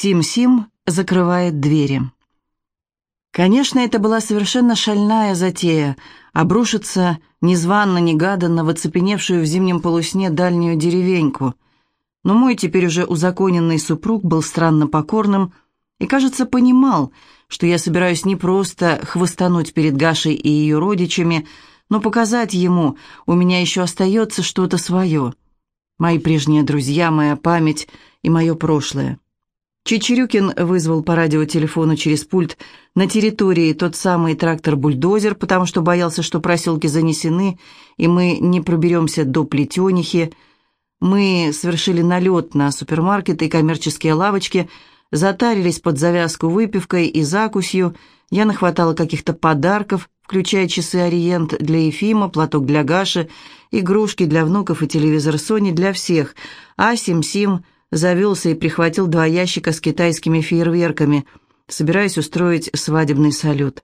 Сим-Сим закрывает двери. Конечно, это была совершенно шальная затея — обрушиться незванно-негаданно в оцепеневшую в зимнем полусне дальнюю деревеньку. Но мой теперь уже узаконенный супруг был странно покорным и, кажется, понимал, что я собираюсь не просто хвостануть перед Гашей и ее родичами, но показать ему, у меня еще остается что-то свое. Мои прежние друзья, моя память и мое прошлое. Чечерюкин вызвал по радиотелефону через пульт на территории тот самый трактор-бульдозер, потому что боялся, что проселки занесены, и мы не проберемся до Плетенихи. Мы совершили налет на супермаркеты и коммерческие лавочки, затарились под завязку выпивкой и закусью, я нахватала каких-то подарков, включая часы «Ориент» для Ефима, платок для Гаши, игрушки для внуков и телевизор Сони для всех, а Сим-Сим завелся и прихватил два ящика с китайскими фейерверками, собираясь устроить свадебный салют.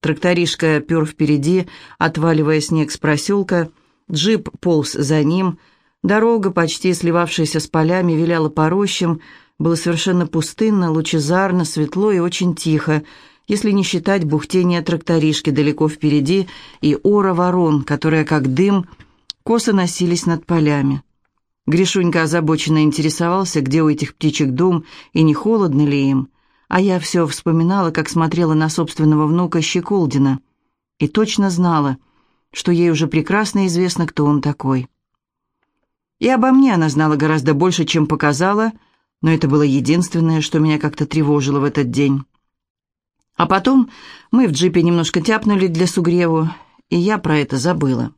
Тракторишка пер впереди, отваливая снег с проселка, джип полз за ним, дорога, почти сливавшаяся с полями, виляла по рощам, было совершенно пустынно, лучезарно, светло и очень тихо, если не считать бухтения тракторишки далеко впереди и ора ворон, которые, как дым, косо носились над полями. Гришунька озабоченно интересовался, где у этих птичек дом и не холодно ли им, а я все вспоминала, как смотрела на собственного внука Щеколдина, и точно знала, что ей уже прекрасно известно, кто он такой. И обо мне она знала гораздо больше, чем показала, но это было единственное, что меня как-то тревожило в этот день. А потом мы в джипе немножко тяпнули для Сугреву, и я про это забыла.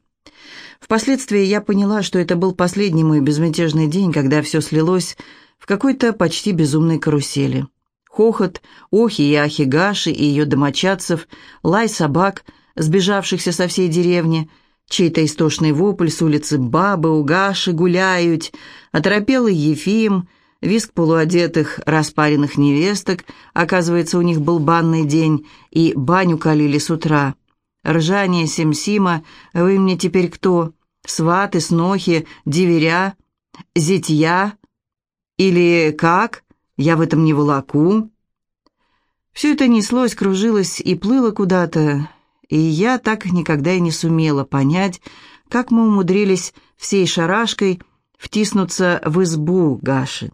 Впоследствии я поняла, что это был последний мой безмятежный день, когда все слилось в какой-то почти безумной карусели. Хохот, охи и ахи Гаши и ее домочадцев, лай собак, сбежавшихся со всей деревни, чей-то истошный вопль с улицы «Бабы у Гаши гуляют», оторопелый Ефим, виск полуодетых распаренных невесток, оказывается, у них был банный день, и баню калили с утра – ржание Семсима, вы мне теперь кто? Сваты, снохи, деверя, зятья? Или как? Я в этом не волоку?» Все это неслось, кружилось и плыло куда-то, и я так никогда и не сумела понять, как мы умудрились всей шарашкой втиснуться в избу Гаши.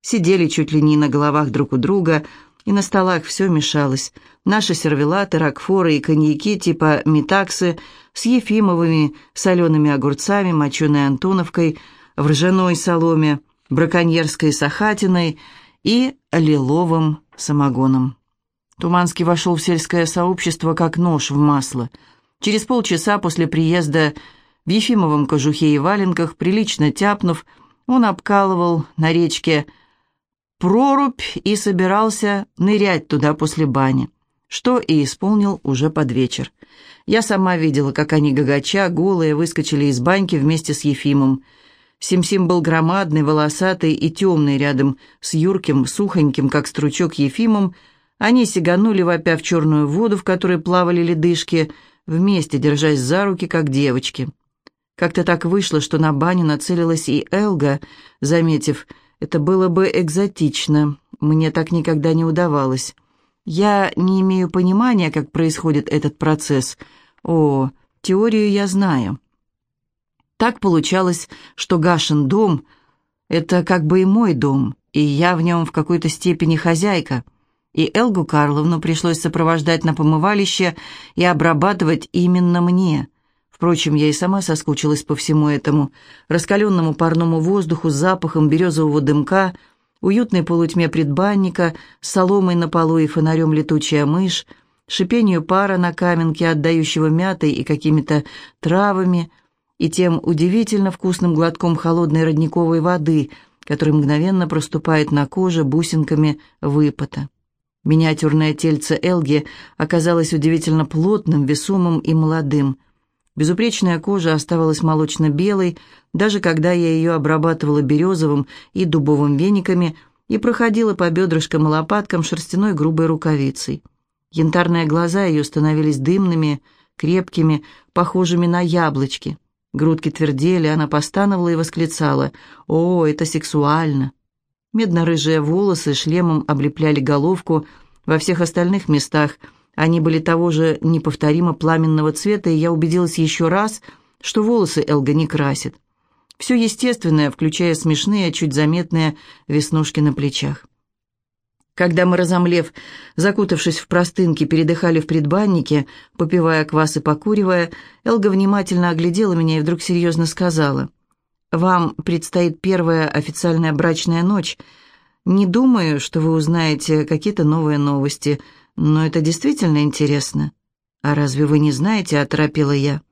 Сидели чуть ли не на головах друг у друга, и на столах все мешалось. Наши сервелаты, ракфоры и коньяки типа метаксы с ефимовыми солеными огурцами, моченой антоновкой, в ржаной соломе, браконьерской сахатиной и лиловым самогоном. Туманский вошел в сельское сообщество как нож в масло. Через полчаса после приезда в Ефимовом кожухе и валенках, прилично тяпнув, он обкалывал на речке прорубь и собирался нырять туда после бани, что и исполнил уже под вечер. Я сама видела, как они гагача, голые, выскочили из баньки вместе с Ефимом. Сим-Сим был громадный, волосатый и темный рядом с юрким, сухоньким, как стручок Ефимом. Они сиганули, вопя в черную воду, в которой плавали ледышки, вместе, держась за руки, как девочки. Как-то так вышло, что на баню нацелилась и Элга, заметив – это было бы экзотично. Мне так никогда не удавалось. Я не имею понимания, как происходит этот процесс. О, теорию я знаю. Так получалось, что Гашин дом — это как бы и мой дом, и я в нем в какой-то степени хозяйка. И Элгу Карловну пришлось сопровождать на помывалище и обрабатывать именно мне — Впрочем, я и сама соскучилась по всему этому, раскаленному парному воздуху с запахом березового дымка, уютной полутьме предбанника, с соломой на полу и фонарем летучая мышь, шипению пара на каменке, отдающего мятой и какими-то травами, и тем удивительно вкусным глотком холодной родниковой воды, который мгновенно проступает на коже бусинками выпота. Миниатюрное тельце Элги оказалось удивительно плотным, весомым и молодым – Безупречная кожа оставалась молочно-белой, даже когда я ее обрабатывала березовым и дубовым вениками и проходила по бедрышкам и лопаткам шерстяной грубой рукавицей. Янтарные глаза ее становились дымными, крепкими, похожими на яблочки. Грудки твердели, она постановала и восклицала «О, это сексуально!». Медно-рыжие волосы шлемом облепляли головку, во всех остальных местах они были того же неповторимо пламенного цвета, и я убедилась еще раз, что волосы Элга не красит. Все естественное, включая смешные, чуть заметные веснушки на плечах. Когда мы, разомлев, закутавшись в простынки, передыхали в предбаннике, попивая квас и покуривая, Элга внимательно оглядела меня и вдруг серьезно сказала, «Вам предстоит первая официальная брачная ночь. Не думаю, что вы узнаете какие-то новые новости, но это действительно интересно». «А разве вы не знаете?» — оторопела я.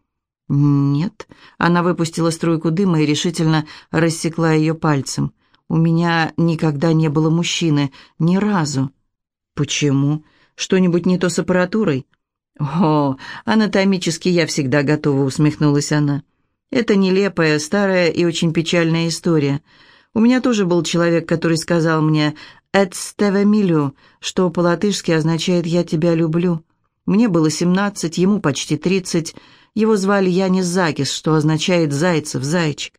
«Нет». Она выпустила струйку дыма и решительно рассекла ее пальцем. У меня никогда не было мужчины, ни разу. Почему? Что-нибудь не то с аппаратурой? О, анатомически я всегда готова, усмехнулась она. Это нелепая, старая и очень печальная история. У меня тоже был человек, который сказал мне «эт стеве милю», что по-латышски означает «я тебя люблю». Мне было семнадцать, ему почти тридцать. Его звали Янис Закис, что означает «зайцев, зайчик».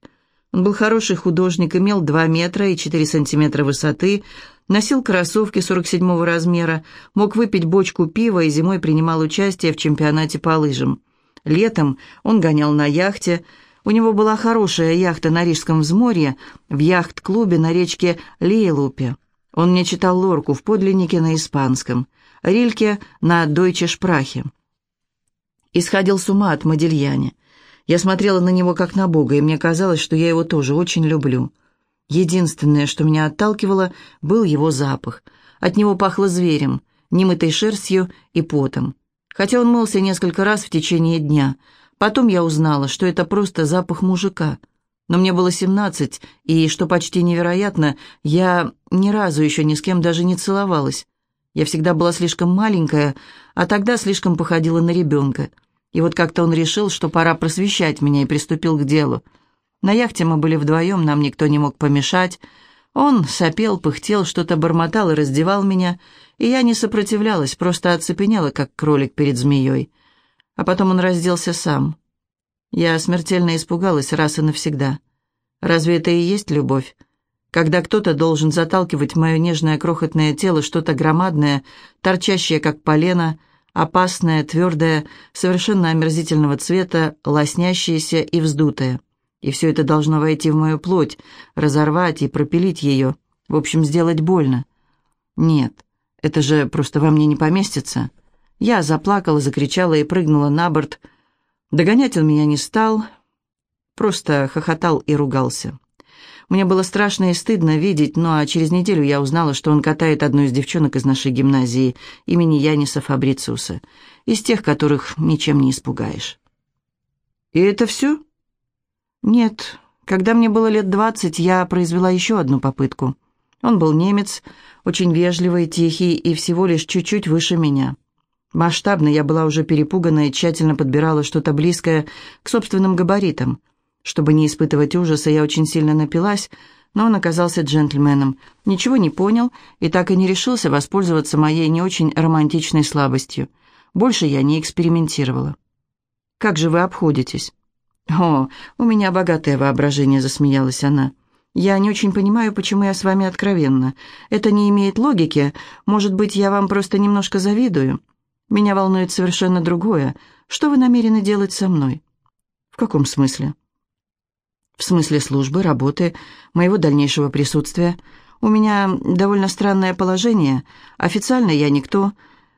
Он был хороший художник, имел 2 метра и 4 сантиметра высоты, носил кроссовки 47 размера, мог выпить бочку пива и зимой принимал участие в чемпионате по лыжам. Летом он гонял на яхте. У него была хорошая яхта на Рижском взморье, в яхт-клубе на речке Лейлупе. Он мне читал лорку в подлиннике на испанском, Рильке на Дойче Шпрахе. Исходил с ума от Модельяне. Я смотрела на него как на Бога, и мне казалось, что я его тоже очень люблю. Единственное, что меня отталкивало, был его запах. От него пахло зверем, немытой шерстью и потом. Хотя он мылся несколько раз в течение дня. Потом я узнала, что это просто запах мужика. Но мне было семнадцать, и, что почти невероятно, я ни разу еще ни с кем даже не целовалась. Я всегда была слишком маленькая, а тогда слишком походила на ребенка. И вот как-то он решил, что пора просвещать меня, и приступил к делу. На яхте мы были вдвоем, нам никто не мог помешать. Он сопел, пыхтел, что-то бормотал и раздевал меня, и я не сопротивлялась, просто оцепенела, как кролик перед змеей. А потом он разделся сам. Я смертельно испугалась раз и навсегда. Разве это и есть любовь? Когда кто-то должен заталкивать в мое нежное крохотное тело что-то громадное, торчащее, как полено, опасная, твердая, совершенно омерзительного цвета, лоснящаяся и вздутая. И все это должно войти в мою плоть, разорвать и пропилить ее, в общем, сделать больно. Нет, это же просто во мне не поместится. Я заплакала, закричала и прыгнула на борт. Догонять он меня не стал, просто хохотал и ругался. Мне было страшно и стыдно видеть, а через неделю я узнала, что он катает одну из девчонок из нашей гимназии имени Яниса Фабрициуса, из тех, которых ничем не испугаешь. «И это все?» «Нет. Когда мне было лет двадцать, я произвела еще одну попытку. Он был немец, очень вежливый, тихий и всего лишь чуть-чуть выше меня». Масштабно я была уже перепугана и тщательно подбирала что-то близкое к собственным габаритам. Чтобы не испытывать ужаса, я очень сильно напилась, но он оказался джентльменом, ничего не понял и так и не решился воспользоваться моей не очень романтичной слабостью. Больше я не экспериментировала. «Как же вы обходитесь?» «О, у меня богатое воображение», — засмеялась она. «Я не очень понимаю, почему я с вами откровенна. Это не имеет логики. Может быть, я вам просто немножко завидую. Меня волнует совершенно другое. Что вы намерены делать со мной?» «В каком смысле?» В смысле службы, работы, моего дальнейшего присутствия. У меня довольно странное положение. Официально я никто.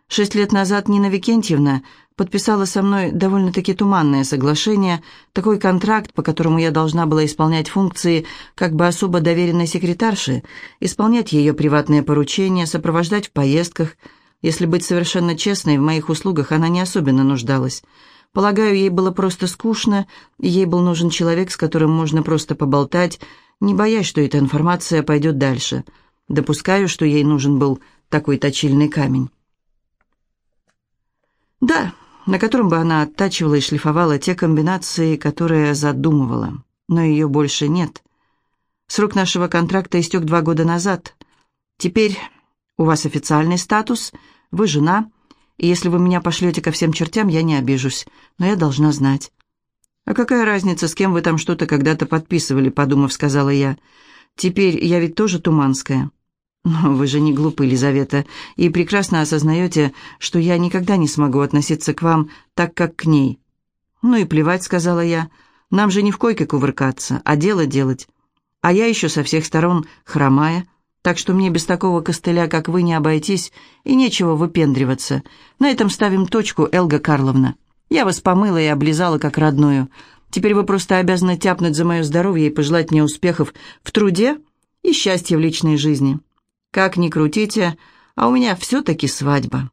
Шесть лет назад Нина Викентьевна подписала со мной довольно-таки туманное соглашение, такой контракт, по которому я должна была исполнять функции как бы особо доверенной секретарши, исполнять ее приватные поручения, сопровождать в поездках. Если быть совершенно честной, в моих услугах она не особенно нуждалась. Полагаю, ей было просто скучно, и ей был нужен человек, с которым можно просто поболтать, не боясь, что эта информация пойдет дальше. Допускаю, что ей нужен был такой точильный камень. Да, на котором бы она оттачивала и шлифовала те комбинации, которые задумывала. Но ее больше нет. Срок нашего контракта истек два года назад. Теперь у вас официальный статус, вы жена, и если вы меня пошлете ко всем чертям, я не обижусь, но я должна знать». «А какая разница, с кем вы там что-то когда-то подписывали?» — подумав, сказала я. Теперь я ведь тоже Туманская. Но вы же не глупы, Елизавета, и прекрасно осознаете, что я никогда не смогу относиться к вам так, как к ней. Ну и плевать, сказала я. Нам же не в койке кувыркаться, а дело делать. А я еще со всех сторон хромая, так что мне без такого костыля, как вы, не обойтись, и нечего выпендриваться. На этом ставим точку, Элга Карловна. Я вас помыла и облизала, как родную. Теперь вы просто обязаны тяпнуть за мое здоровье и пожелать мне успехов в труде и счастья в личной жизни. Как ни крутите, а у меня все-таки свадьба».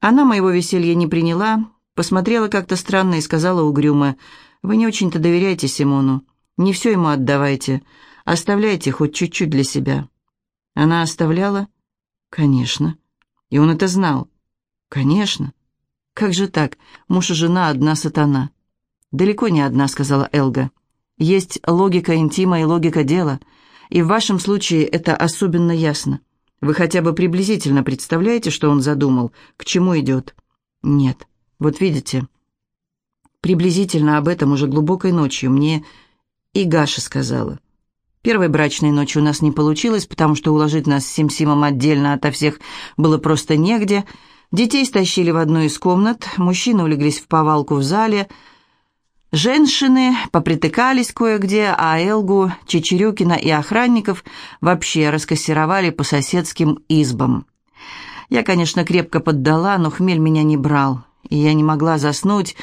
Она моего веселья не приняла, посмотрела как-то странно и сказала угрюмо, «Вы не очень-то доверяете Симону. Не все ему отдавайте. Оставляйте хоть чуть-чуть для себя». Она оставляла? Конечно. И он это знал. Конечно. Как же так? Муж и жена одна сатана. Далеко не одна, сказала Элга. Есть логика интима и логика дела. И в вашем случае это особенно ясно. Вы хотя бы приблизительно представляете, что он задумал, к чему идет? Нет. Вот видите. Приблизительно об этом уже глубокой ночью мне и Гаша сказала. Первой брачной ночи у нас не получилось, потому что уложить нас с Сим-Симом отдельно ото всех было просто негде. Детей стащили в одну из комнат, мужчины улеглись в повалку в зале, женщины попритыкались кое-где, а Элгу, Чечерюкина и охранников вообще раскассировали по соседским избам. Я, конечно, крепко поддала, но хмель меня не брал, и я не могла заснуть,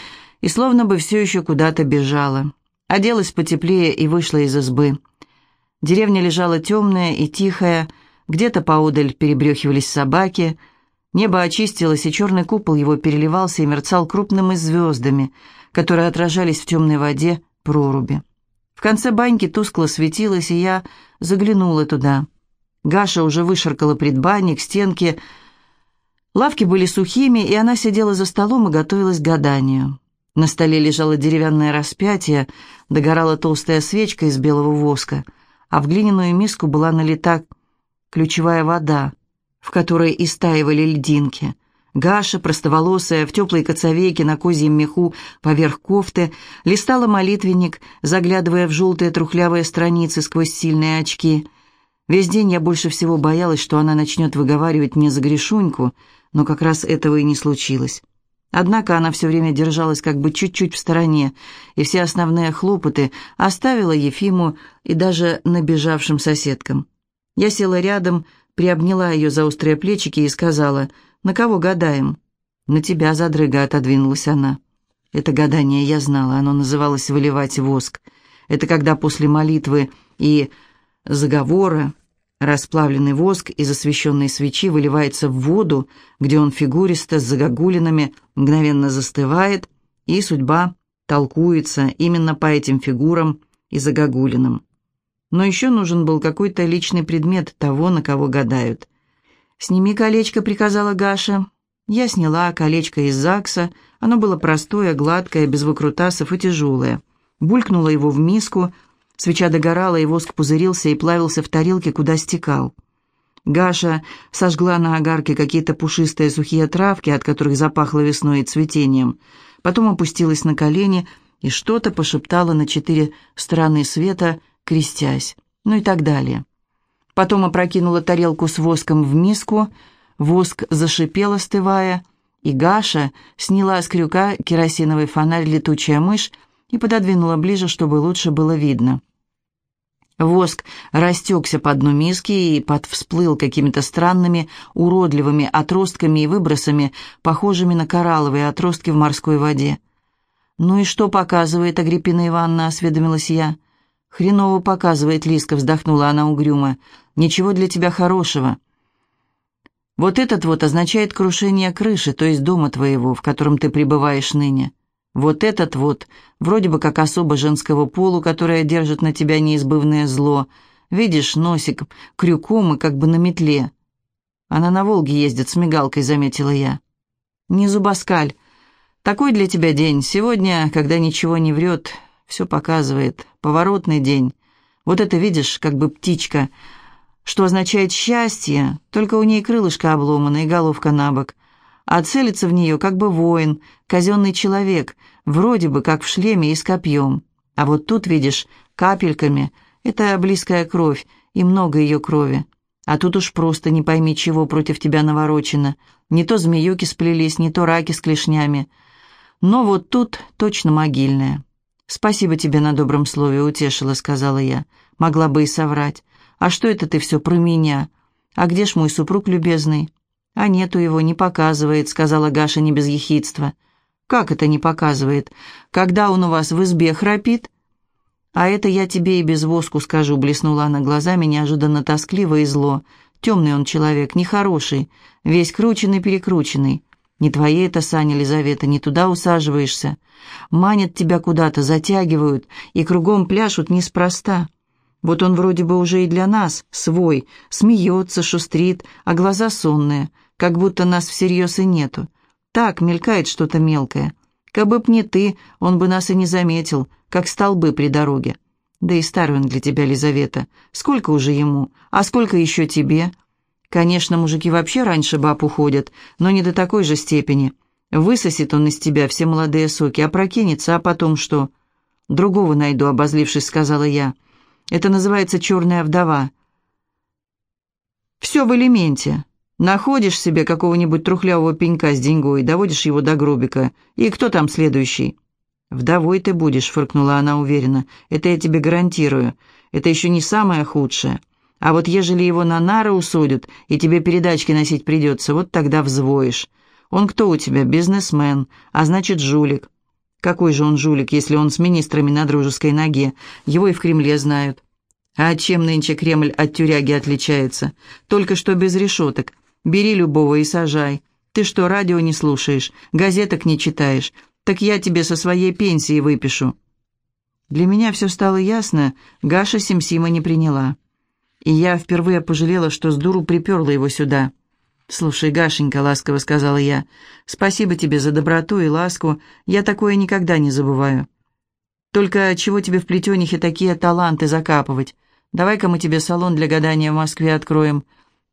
и словно бы все еще куда-то бежала. Оделась потеплее и вышла из избы. Деревня лежала темная и тихая, где-то поодаль перебрехивались собаки. Небо очистилось, и черный купол его переливался и мерцал крупными звездами, которые отражались в темной воде проруби. В конце баньки тускло светилось, и я заглянула туда. Гаша уже вышаркала предбанник, стенки. Лавки были сухими, и она сидела за столом и готовилась к гаданию. На столе лежало деревянное распятие, догорала толстая свечка из белого воска — а в глиняную миску была налита ключевая вода, в которой истаивали льдинки. Гаша, простоволосая, в теплой коцовейке на козьем меху поверх кофты, листала молитвенник, заглядывая в желтые трухлявые страницы сквозь сильные очки. Весь день я больше всего боялась, что она начнет выговаривать мне за грешуньку, но как раз этого и не случилось. Однако она все время держалась как бы чуть-чуть в стороне, и все основные хлопоты оставила Ефиму и даже набежавшим соседкам. Я села рядом, приобняла ее за острые плечики и сказала, «На кого гадаем?» «На тебя, задрыга», — отодвинулась она. Это гадание я знала, оно называлось «выливать воск». Это когда после молитвы и заговора Расплавленный воск из освещенной свечи выливается в воду, где он фигуристо с загогулинами мгновенно застывает, и судьба толкуется именно по этим фигурам и загогулинам. Но еще нужен был какой-то личный предмет того, на кого гадают. «Сними колечко», — приказала Гаша. Я сняла колечко из ЗАГСа. Оно было простое, гладкое, без выкрутасов и тяжелое. Булькнула его в миску — Свеча догорала, и воск пузырился и плавился в тарелке, куда стекал. Гаша сожгла на огарке какие-то пушистые сухие травки, от которых запахло весной и цветением. Потом опустилась на колени и что-то пошептала на четыре стороны света, крестясь. Ну и так далее. Потом опрокинула тарелку с воском в миску, воск зашипел, остывая, и Гаша сняла с крюка керосиновый фонарь «Летучая мышь» и пододвинула ближе, чтобы лучше было видно. Воск растекся по дну миски и подвсплыл какими-то странными, уродливыми отростками и выбросами, похожими на коралловые отростки в морской воде. «Ну и что показывает Агриппина Ивановна?» — осведомилась я. «Хреново показывает, Лиска», — вздохнула она угрюмо. «Ничего для тебя хорошего». «Вот этот вот означает крушение крыши, то есть дома твоего, в котором ты пребываешь ныне. Вот этот вот, вроде бы как особо женского полу, которая держит на тебя неизбывное зло. Видишь, носик крюком и как бы на метле. Она на Волге ездит с мигалкой, заметила я. Не зубоскаль. Такой для тебя день. Сегодня, когда ничего не врет, все показывает. Поворотный день. Вот это видишь, как бы птичка, что означает счастье, только у ней крылышко обломано и головка на бок а целится в нее как бы воин, казенный человек, вроде бы как в шлеме и с копьем. А вот тут, видишь, капельками, Это близкая кровь, и много ее крови. А тут уж просто не пойми, чего против тебя наворочено. Не то змеюки сплелись, не то раки с клешнями. Но вот тут точно могильная. «Спасибо тебе на добром слове, утешила», — сказала я. Могла бы и соврать. «А что это ты все про меня? А где ж мой супруг любезный?» «А нету его, не показывает», — сказала Гаша не без ехидства. «Как это не показывает? Когда он у вас в избе храпит?» «А это я тебе и без воску скажу», — блеснула она глазами неожиданно тоскливо и зло. «Темный он человек, нехороший, весь крученный-перекрученный. Не твои это, Саня Лизавета, не туда усаживаешься. Манят тебя куда-то, затягивают, и кругом пляшут неспроста. Вот он вроде бы уже и для нас свой, смеется, шустрит, а глаза сонные, как будто нас всерьез и нету. Так, мелькает что-то мелкое. Кабы б не ты, он бы нас и не заметил, как столбы при дороге. Да и старый он для тебя, Лизавета. Сколько уже ему? А сколько еще тебе? Конечно, мужики вообще раньше баб уходят, но не до такой же степени. Высосет он из тебя все молодые соки, опрокинется, а потом что? Другого найду, обозлившись, сказала я. Это называется черная вдова. Все в элементе. Находишь себе какого-нибудь трухлявого пенька с деньгой, доводишь его до гробика. И кто там следующий? «Вдовой ты будешь», — фыркнула она уверенно. «Это я тебе гарантирую. Это еще не самое худшее. А вот ежели его на нары усудят, и тебе передачки носить придется, вот тогда взвоишь. Он кто у тебя? Бизнесмен, а значит жулик. Какой же он жулик, если он с министрами на дружеской ноге? Его и в Кремле знают. А чем нынче Кремль от тюряги отличается? Только что без решеток. Бери любого и сажай. Ты что, радио не слушаешь, газеток не читаешь? Так я тебе со своей пенсии выпишу». Для меня все стало ясно, Гаша Симсима не приняла. И я впервые пожалела, что с дуру приперла его сюда. «Слушай, Гашенька», — ласково сказала я, — «спасибо тебе за доброту и ласку, я такое никогда не забываю. Только чего тебе в плетенихе такие таланты закапывать? Давай-ка мы тебе салон для гадания в Москве откроем.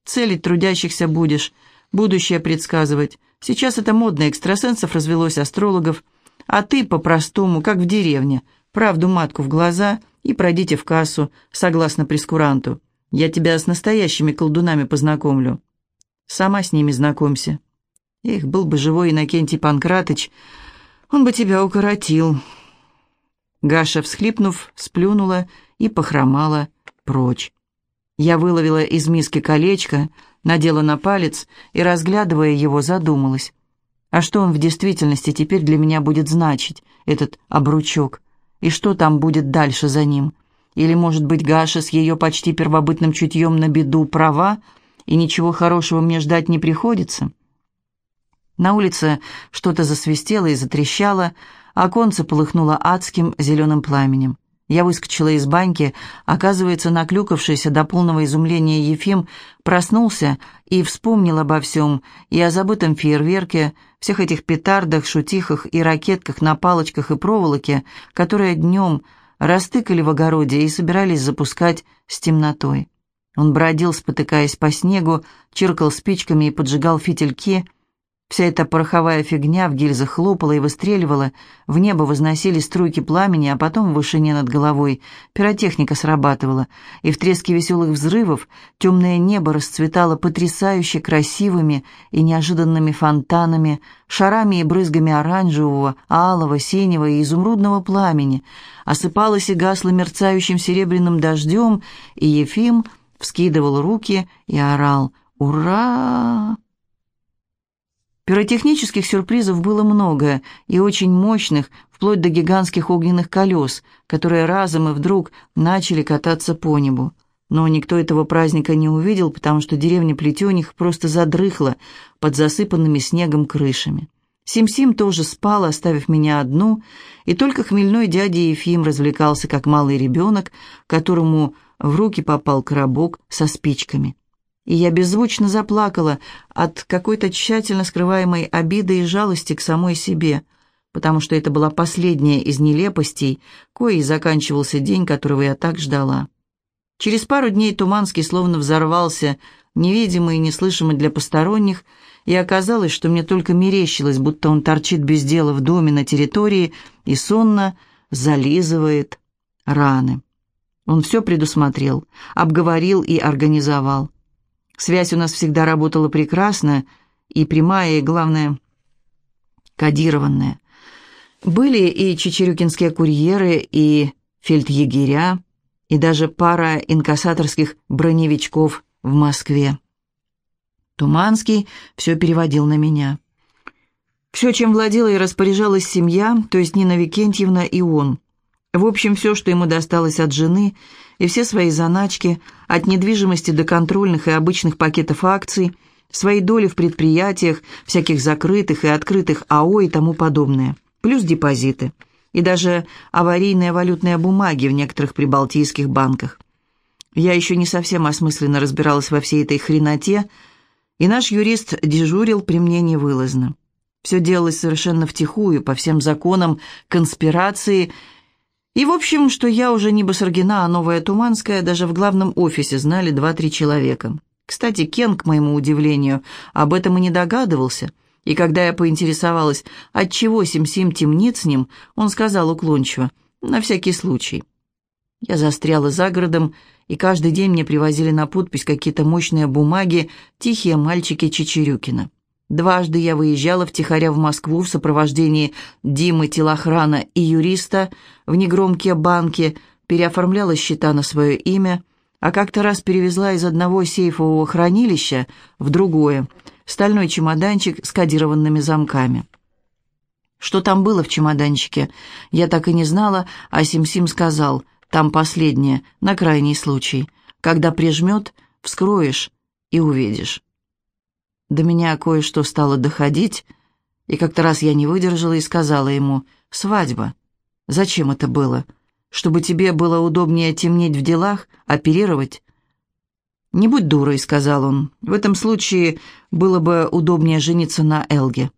Целить трудящихся будешь, будущее предсказывать. Сейчас это модно, экстрасенсов развелось, астрологов. А ты по-простому, как в деревне, правду матку в глаза и пройдите в кассу, согласно прескуранту. Я тебя с настоящими колдунами познакомлю. Сама с ними знакомься. Эх, был бы живой Иннокентий Панкратыч, он бы тебя укоротил». Гаша, всхлипнув, сплюнула и похромала прочь. Я выловила из миски колечко, надела на палец и, разглядывая его, задумалась. А что он в действительности теперь для меня будет значить, этот обручок? И что там будет дальше за ним? Или, может быть, Гаша с ее почти первобытным чутьем на беду права, и ничего хорошего мне ждать не приходится? На улице что-то засвистело и затрещало, а оконце полыхнуло адским зеленым пламенем. Я выскочила из баньки, оказывается, наклюкавшийся до полного изумления Ефим проснулся и вспомнил обо всем, и о забытом фейерверке, всех этих петардах, шутихах и ракетках на палочках и проволоке, которые днем растыкали в огороде и собирались запускать с темнотой. Он бродил, спотыкаясь по снегу, чиркал спичками и поджигал фитильки, Вся эта пороховая фигня в гильзах хлопала и выстреливала, в небо возносили струйки пламени, а потом в вышине над головой пиротехника срабатывала, и в треске веселых взрывов темное небо расцветало потрясающе красивыми и неожиданными фонтанами, шарами и брызгами оранжевого, алого, синего и изумрудного пламени, осыпалось и гасло мерцающим серебряным дождем, и Ефим вскидывал руки и орал «Ура!» Пиротехнических сюрпризов было много и очень мощных, вплоть до гигантских огненных колес, которые разом и вдруг начали кататься по небу. Но никто этого праздника не увидел, потому что деревня Плетених просто задрыхла под засыпанными снегом крышами. Сим-Сим тоже спал, оставив меня одну, и только хмельной дядя Ефим развлекался, как малый ребенок, которому в руки попал коробок со спичками и я беззвучно заплакала от какой-то тщательно скрываемой обиды и жалости к самой себе, потому что это была последняя из нелепостей, коей заканчивался день, которого я так ждала. Через пару дней Туманский словно взорвался, невидимый и неслышимый для посторонних, и оказалось, что мне только мерещилось, будто он торчит без дела в доме на территории и сонно зализывает раны. Он все предусмотрел, обговорил и организовал. Связь у нас всегда работала прекрасно, и прямая, и, главное, кодированная. Были и чечерюкинские курьеры, и фельдъегеря, и даже пара инкассаторских броневичков в Москве. Туманский все переводил на меня. Все, чем владела и распоряжалась семья, то есть Нина Викентьевна и он. В общем, все, что ему досталось от жены, и все свои заначки, от недвижимости до контрольных и обычных пакетов акций, свои доли в предприятиях, всяких закрытых и открытых АО и тому подобное, плюс депозиты, и даже аварийные валютные бумаги в некоторых прибалтийских банках. Я еще не совсем осмысленно разбиралась во всей этой хреноте, и наш юрист дежурил при мне невылазно. Все делалось совершенно втихую, по всем законам конспирации – и, в общем, что я уже не Басаргина, а новая Туманская, даже в главном офисе знали два-три человека. Кстати, Кен, к моему удивлению, об этом и не догадывался. И когда я поинтересовалась, отчего Сим-Сим темнит с ним, он сказал уклончиво, на всякий случай. Я застряла за городом, и каждый день мне привозили на подпись какие-то мощные бумаги «Тихие мальчики Чечерюкина». Дважды я выезжала втихаря в Москву в сопровождении Димы, телохрана и юриста в негромкие банки, переоформляла счета на свое имя, а как-то раз перевезла из одного сейфового хранилища в другое стальной чемоданчик с кодированными замками. Что там было в чемоданчике, я так и не знала, а Сим-Сим сказал, там последнее, на крайний случай. Когда прижмет, вскроешь и увидишь. До меня кое-что стало доходить, и как-то раз я не выдержала и сказала ему «Свадьба. Зачем это было? Чтобы тебе было удобнее темнеть в делах, оперировать?» «Не будь дурой», — сказал он. «В этом случае было бы удобнее жениться на Элге».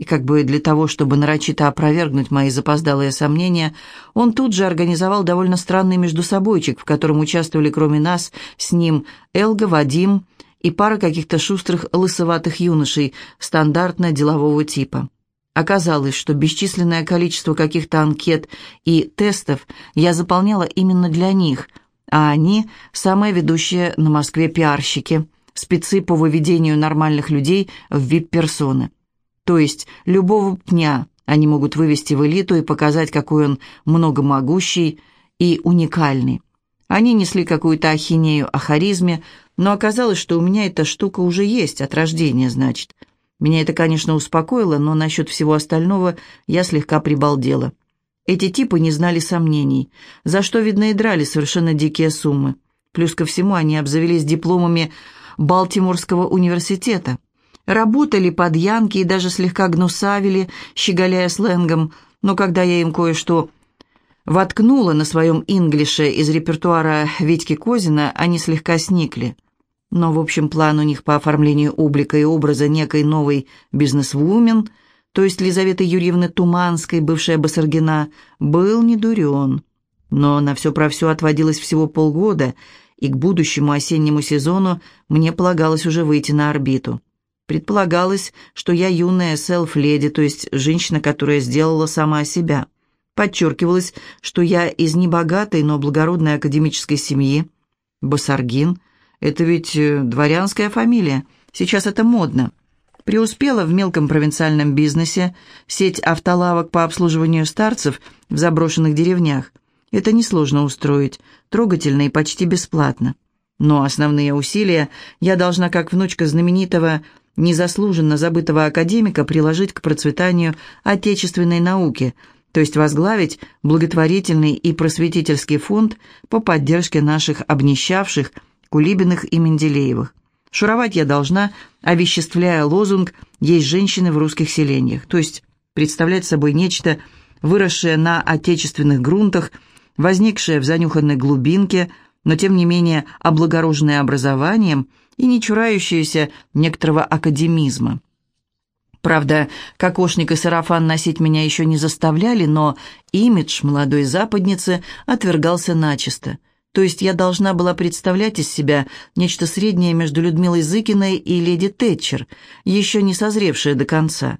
И как бы для того, чтобы нарочито опровергнуть мои запоздалые сомнения, он тут же организовал довольно странный междусобойчик, в котором участвовали кроме нас с ним Элга, Вадим и пара каких-то шустрых лысоватых юношей стандартно делового типа. Оказалось, что бесчисленное количество каких-то анкет и тестов я заполняла именно для них, а они – самые ведущие на Москве пиарщики, спецы по выведению нормальных людей в вип-персоны. То есть любого пня они могут вывести в элиту и показать, какой он многомогущий и уникальный. Они несли какую-то ахинею о харизме, но оказалось, что у меня эта штука уже есть, от рождения, значит. Меня это, конечно, успокоило, но насчет всего остального я слегка прибалдела. Эти типы не знали сомнений, за что, видно, и драли совершенно дикие суммы. Плюс ко всему они обзавелись дипломами Балтиморского университета. Работали под янки и даже слегка гнусавили, щеголяя сленгом, но когда я им кое-что воткнула на своем инглише из репертуара Витьки Козина, они слегка сникли – но, в общем, план у них по оформлению облика и образа некой новой бизнесвумен, то есть Лизаветы Юрьевны Туманской, бывшая Басаргина, был не дурен. Но на все про все отводилось всего полгода, и к будущему осеннему сезону мне полагалось уже выйти на орбиту. Предполагалось, что я юная селф-леди, то есть женщина, которая сделала сама себя. Подчеркивалось, что я из небогатой, но благородной академической семьи. Басаргин – это ведь э, дворянская фамилия. Сейчас это модно. Преуспела в мелком провинциальном бизнесе, сеть автолавок по обслуживанию старцев в заброшенных деревнях. Это несложно устроить, трогательно и почти бесплатно. Но основные усилия я должна, как внучка знаменитого, незаслуженно забытого академика, приложить к процветанию отечественной науки, то есть возглавить благотворительный и просветительский фонд по поддержке наших обнищавших, Кулибиных и Менделеевых. Шуровать я должна, овеществляя лозунг «Есть женщины в русских селениях», то есть представлять собой нечто, выросшее на отечественных грунтах, возникшее в занюханной глубинке, но тем не менее облагороженное образованием и не чурающееся некоторого академизма. Правда, кокошник и сарафан носить меня еще не заставляли, но имидж молодой западницы отвергался начисто – то есть я должна была представлять из себя нечто среднее между Людмилой Зыкиной и леди Тэтчер, еще не созревшее до конца.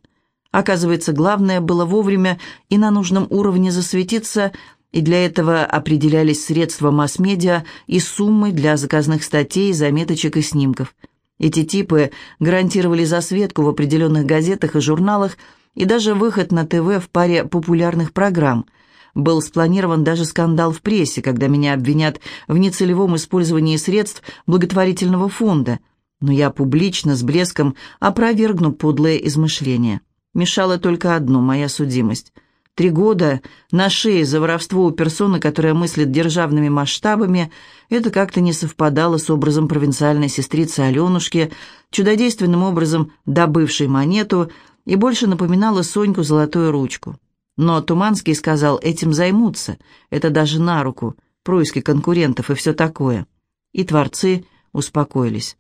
Оказывается, главное было вовремя и на нужном уровне засветиться и для этого определялись средства масс-медиа и суммы для заказных статей, заметочек и снимков. Эти типы гарантировали засветку в определенных газетах и журналах и даже выход на ТВ в паре популярных программ. Был спланирован даже скандал в прессе, когда меня обвинят в нецелевом использовании средств благотворительного фонда. Но я публично, с блеском, опровергну подлое измышление. Мешало только одно – моя судимость – Три года на шее за воровство у персоны, которая мыслит державными масштабами, это как-то не совпадало с образом провинциальной сестрицы Аленушки, чудодейственным образом добывшей монету, и больше напоминало Соньку золотую ручку. Но Туманский сказал, этим займутся, это даже на руку, происки конкурентов и все такое. И творцы успокоились.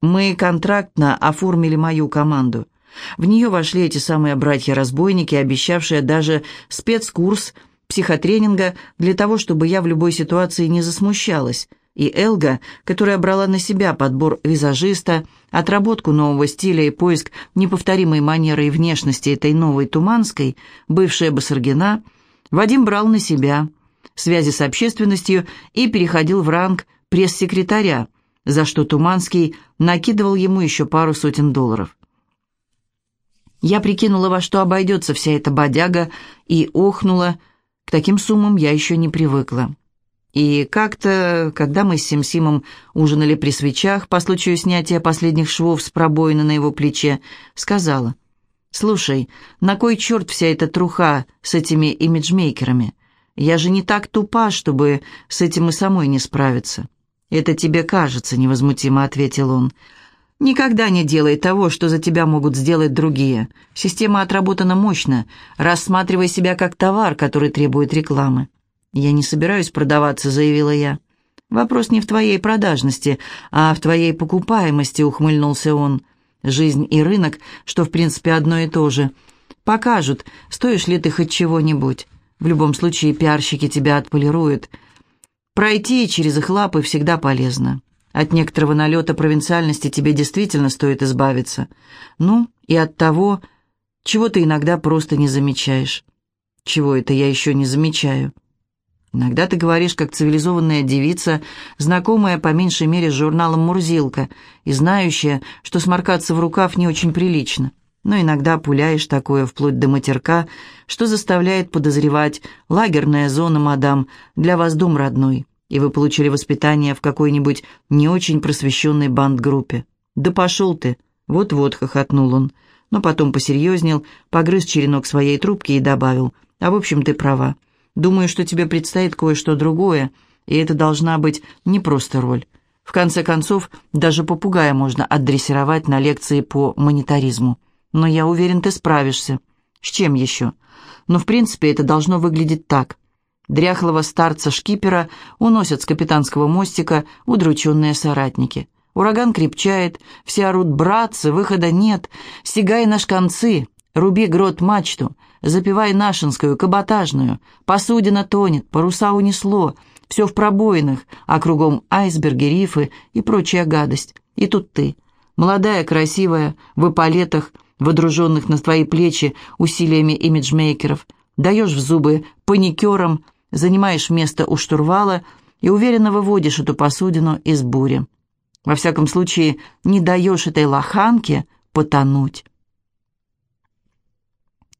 Мы контрактно оформили мою команду – в нее вошли эти самые братья-разбойники, обещавшие даже спецкурс психотренинга для того, чтобы я в любой ситуации не засмущалась, и Элга, которая брала на себя подбор визажиста, отработку нового стиля и поиск неповторимой манеры и внешности этой новой Туманской, бывшая Басаргина, Вадим брал на себя связи с общественностью и переходил в ранг пресс-секретаря, за что Туманский накидывал ему еще пару сотен долларов. Я прикинула, во что обойдется вся эта бодяга, и охнула. К таким суммам я еще не привыкла. И как-то, когда мы с Симсимом ужинали при свечах по случаю снятия последних швов с пробоины на его плече, сказала, «Слушай, на кой черт вся эта труха с этими имиджмейкерами? Я же не так тупа, чтобы с этим и самой не справиться». «Это тебе кажется», — невозмутимо ответил он. Никогда не делай того, что за тебя могут сделать другие. Система отработана мощно. Рассматривай себя как товар, который требует рекламы. «Я не собираюсь продаваться», — заявила я. «Вопрос не в твоей продажности, а в твоей покупаемости», — ухмыльнулся он. «Жизнь и рынок, что в принципе одно и то же, покажут, стоишь ли ты хоть чего-нибудь. В любом случае пиарщики тебя отполируют. Пройти через их лапы всегда полезно». От некоторого налета провинциальности тебе действительно стоит избавиться. Ну, и от того, чего ты иногда просто не замечаешь. Чего это я еще не замечаю? Иногда ты говоришь, как цивилизованная девица, знакомая по меньшей мере с журналом «Мурзилка» и знающая, что сморкаться в рукав не очень прилично. Но иногда пуляешь такое вплоть до матерка, что заставляет подозревать лагерная зона, мадам, для вас дом родной и вы получили воспитание в какой-нибудь не очень просвещенной бандгруппе. Да пошел ты!» Вот-вот хохотнул он, но потом посерьезнел, погрыз черенок своей трубки и добавил, «А в общем, ты права. Думаю, что тебе предстоит кое-что другое, и это должна быть не просто роль. В конце концов, даже попугая можно отдрессировать на лекции по монетаризму. Но я уверен, ты справишься. С чем еще? Но в принципе это должно выглядеть так. Дряхлого старца-шкипера уносят с капитанского мостика удрученные соратники. Ураган крепчает, все орут «Братцы, выхода нет! Стегай на шканцы, руби грот мачту, запивай нашинскую, каботажную, посудина тонет, паруса унесло, все в пробоинах, а кругом айсберги, рифы и прочая гадость. И тут ты, молодая, красивая, в эполетах, водруженных на твои плечи усилиями имиджмейкеров, даешь в зубы паникерам, занимаешь место у штурвала и уверенно выводишь эту посудину из бури. Во всяком случае, не даешь этой лоханке потонуть.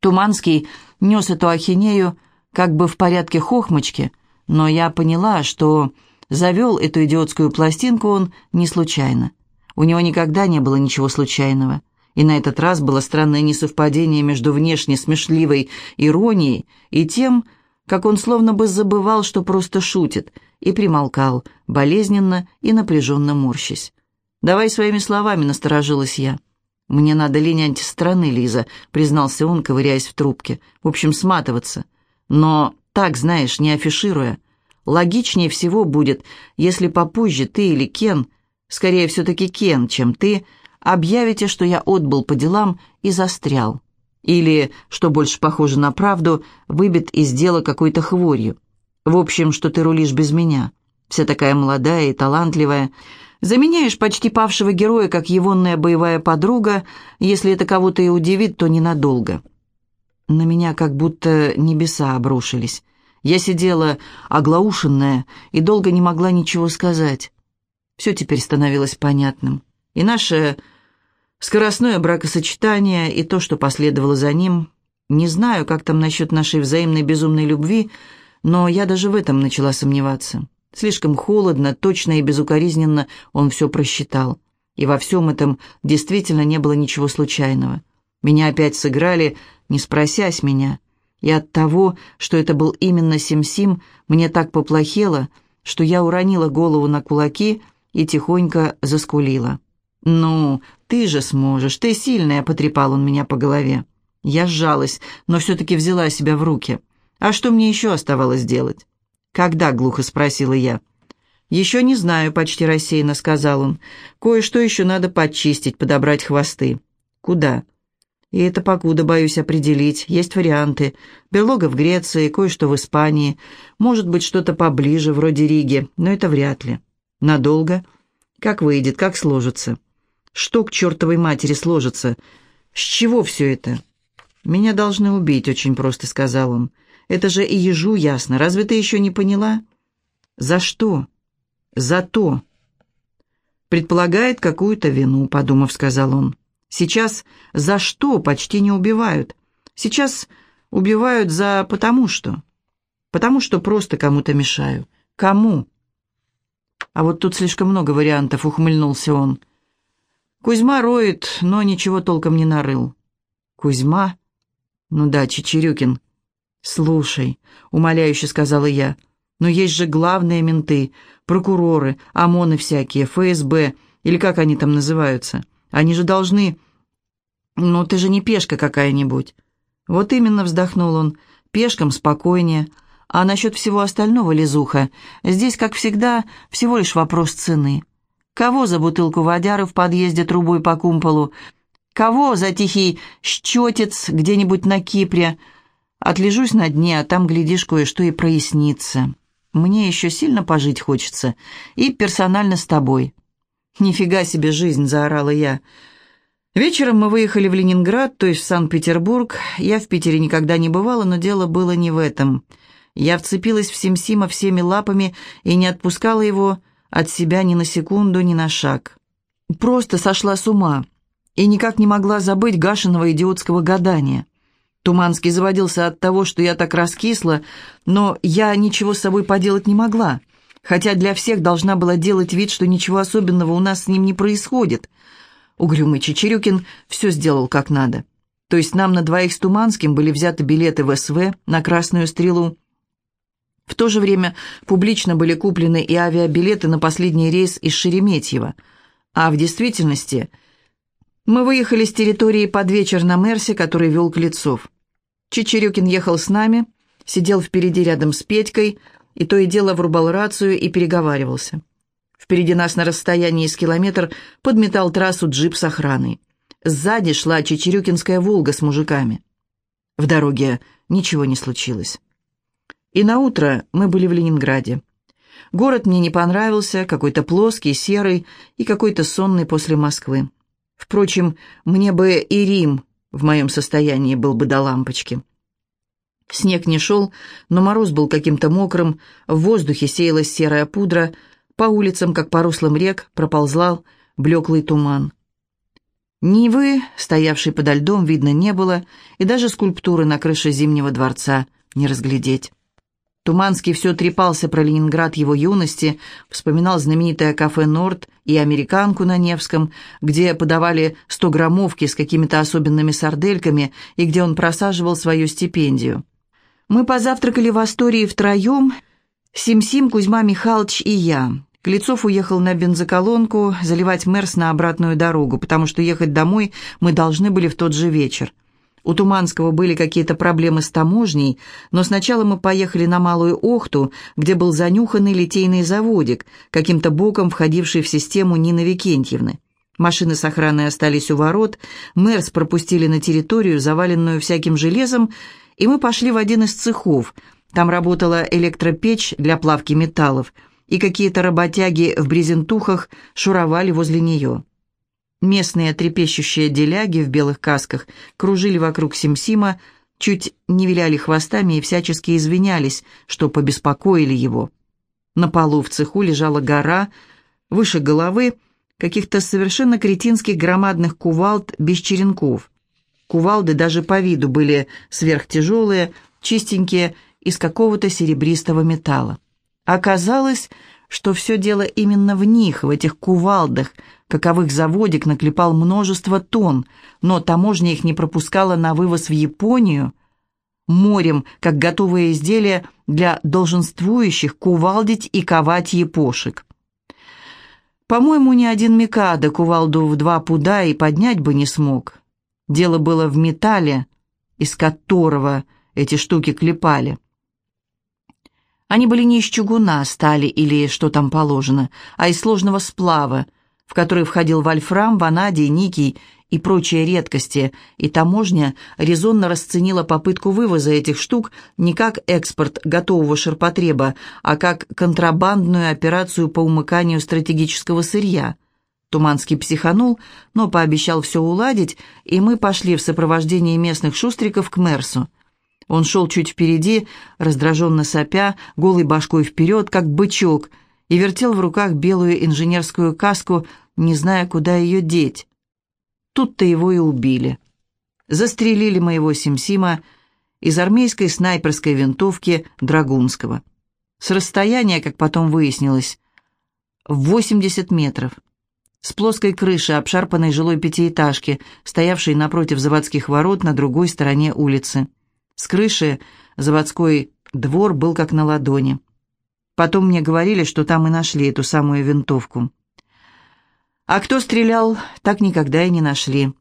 Туманский нес эту ахинею как бы в порядке хохмочки, но я поняла, что завел эту идиотскую пластинку он не случайно. У него никогда не было ничего случайного. И на этот раз было странное несовпадение между внешне смешливой иронией и тем, как он словно бы забывал, что просто шутит, и примолкал, болезненно и напряженно морщась. «Давай своими словами», — насторожилась я. «Мне надо линять страны, Лиза», — признался он, ковыряясь в трубке. «В общем, сматываться. Но так, знаешь, не афишируя. Логичнее всего будет, если попозже ты или Кен, скорее все-таки Кен, чем ты, объявите, что я отбыл по делам и застрял. Или, что больше похоже на правду, выбит из дела какой-то хворью. В общем, что ты рулишь без меня. Вся такая молодая и талантливая. Заменяешь почти павшего героя, как егонная боевая подруга. Если это кого-то и удивит, то ненадолго. На меня как будто небеса обрушились. Я сидела оглаушенная и долго не могла ничего сказать. Все теперь становилось понятным. И наше скоростное бракосочетание, и то, что последовало за ним. Не знаю, как там насчет нашей взаимной безумной любви, но я даже в этом начала сомневаться. Слишком холодно, точно и безукоризненно он все просчитал. И во всем этом действительно не было ничего случайного. Меня опять сыграли, не спросясь меня. И от того, что это был именно Сим-Сим, мне так поплохело, что я уронила голову на кулаки и тихонько заскулила. «Ну, ты же сможешь, ты сильная», — потрепал он меня по голове. Я сжалась, но все-таки взяла себя в руки. А что мне еще оставалось делать? «Когда?» — глухо спросила я. «Еще не знаю», — почти рассеянно сказал он. «Кое-что еще надо подчистить, подобрать хвосты». «Куда?» И это покуда боюсь определить. Есть варианты. Берлога в Греции, кое-что в Испании. Может быть, что-то поближе, вроде Риги, но это вряд ли. Надолго? Как выйдет, как сложится? Что к чертовой матери сложится? С чего все это? Меня должны убить, очень просто сказал он. Это же и ежу ясно. Разве ты еще не поняла? За что? За то. Предполагает какую-то вину, подумав, сказал он. Сейчас за что почти не убивают. Сейчас убивают за потому что. Потому что просто кому-то мешаю. Кому? А вот тут слишком много вариантов, ухмыльнулся он. Кузьма роет, но ничего толком не нарыл. Кузьма? Ну да, Чечерюкин. Слушай, умоляюще сказала я, но есть же главные менты, прокуроры, ОМОНы всякие, ФСБ, или как они там называются. Они же должны... Ну, ты же не пешка какая-нибудь. Вот именно, вздохнул он, пешкам спокойнее. А насчет всего остального, Лизуха, здесь, как всегда, всего лишь вопрос цены. Кого за бутылку водяры в подъезде трубой по кумполу? Кого за тихий счетец где-нибудь на Кипре? Отлежусь на дне, а там, глядишь, кое-что и прояснится. Мне еще сильно пожить хочется. И персонально с тобой. «Нифига себе жизнь!» — заорала я. Вечером мы выехали в Ленинград, то есть в Санкт-Петербург. Я в Питере никогда не бывала, но дело было не в этом. Я вцепилась в Симсима всеми лапами и не отпускала его от себя ни на секунду, ни на шаг. Просто сошла с ума и никак не могла забыть Гашиного идиотского гадания. Туманский заводился от того, что я так раскисла, но я ничего с собой поделать не могла хотя для всех должна была делать вид, что ничего особенного у нас с ним не происходит. Угрюмый Чечерюкин все сделал как надо. То есть нам на двоих с Туманским были взяты билеты в СВ на «Красную стрелу». В то же время публично были куплены и авиабилеты на последний рейс из Шереметьево. А в действительности мы выехали с территории под вечер на Мерсе, который вел Клецов. Чечерюкин ехал с нами, сидел впереди рядом с Петькой – и то и дело врубал рацию и переговаривался. Впереди нас на расстоянии с километр подметал трассу джип с охраной. Сзади шла Чечерюкинская «Волга» с мужиками. В дороге ничего не случилось. И на утро мы были в Ленинграде. Город мне не понравился, какой-то плоский, серый и какой-то сонный после Москвы. Впрочем, мне бы и Рим в моем состоянии был бы до лампочки. Снег не шел, но мороз был каким-то мокрым, в воздухе сеялась серая пудра, по улицам, как по руслам рек, проползлал блеклый туман. Нивы, стоявшей подо льдом, видно не было, и даже скульптуры на крыше Зимнего дворца не разглядеть. Туманский все трепался про Ленинград его юности, вспоминал знаменитое кафе «Норд» и «Американку» на Невском, где подавали стограммовки с какими-то особенными сардельками и где он просаживал свою стипендию. Мы позавтракали в Астории втроем, Сим-Сим, Кузьма Михайлович и я. Клецов уехал на бензоколонку заливать Мерс на обратную дорогу, потому что ехать домой мы должны были в тот же вечер. У Туманского были какие-то проблемы с таможней, но сначала мы поехали на Малую Охту, где был занюханный литейный заводик, каким-то боком входивший в систему Нины Викентьевны. Машины с охраной остались у ворот, Мерс пропустили на территорию, заваленную всяким железом, и мы пошли в один из цехов. Там работала электропечь для плавки металлов, и какие-то работяги в брезентухах шуровали возле нее. Местные трепещущие деляги в белых касках кружили вокруг Симсима, чуть не виляли хвостами и всячески извинялись, что побеспокоили его. На полу в цеху лежала гора, выше головы, каких-то совершенно кретинских громадных кувалд без черенков. Кувалды даже по виду были сверхтяжелые, чистенькие, из какого-то серебристого металла. Оказалось, что все дело именно в них, в этих кувалдах, каковых заводик наклепал множество тонн, но таможня их не пропускала на вывоз в Японию, морем, как готовые изделия для долженствующих кувалдить и ковать япошек. По-моему, ни один Микадо кувалду в два пуда и поднять бы не смог. Дело было в металле, из которого эти штуки клепали. Они были не из чугуна, стали или что там положено, а из сложного сплава, в который входил вольфрам, ванадий, никий и прочие редкости, и таможня резонно расценила попытку вывоза этих штук не как экспорт готового ширпотреба, а как контрабандную операцию по умыканию стратегического сырья. Туманский психанул, но пообещал все уладить, и мы пошли в сопровождении местных шустриков к Мерсу. Он шел чуть впереди, раздраженно сопя, голой башкой вперед, как бычок, и вертел в руках белую инженерскую каску, не зная, куда ее деть. Тут-то его и убили. Застрелили моего Симсима из армейской снайперской винтовки Драгунского. С расстояния, как потом выяснилось, в 80 метров. С плоской крыши обшарпанной жилой пятиэтажки, стоявшей напротив заводских ворот на другой стороне улицы. С крыши заводской двор был как на ладони. Потом мне говорили, что там и нашли эту самую винтовку. А кто стрелял, так никогда и не нашли.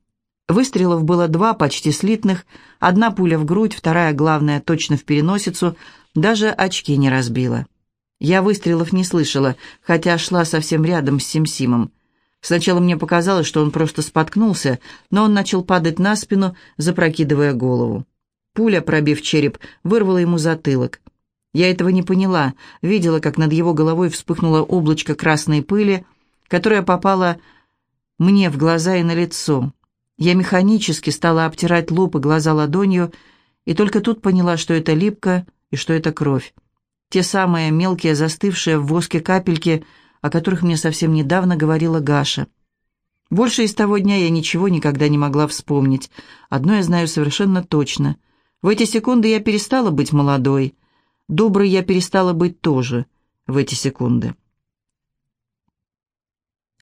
Выстрелов было два, почти слитных, одна пуля в грудь, вторая, главная, точно в переносицу, даже очки не разбила. Я выстрелов не слышала, хотя шла совсем рядом с Симсимом. Сначала мне показалось, что он просто споткнулся, но он начал падать на спину, запрокидывая голову. Пуля, пробив череп, вырвала ему затылок. Я этого не поняла, видела, как над его головой вспыхнуло облачко красной пыли, которая попала мне в глаза и на лицо. Я механически стала обтирать лоб и глаза ладонью, и только тут поняла, что это липко и что это кровь. Те самые мелкие застывшие в воске капельки, о которых мне совсем недавно говорила Гаша. Больше из того дня я ничего никогда не могла вспомнить. Одно я знаю совершенно точно. В эти секунды я перестала быть молодой. Доброй я перестала быть тоже в эти секунды.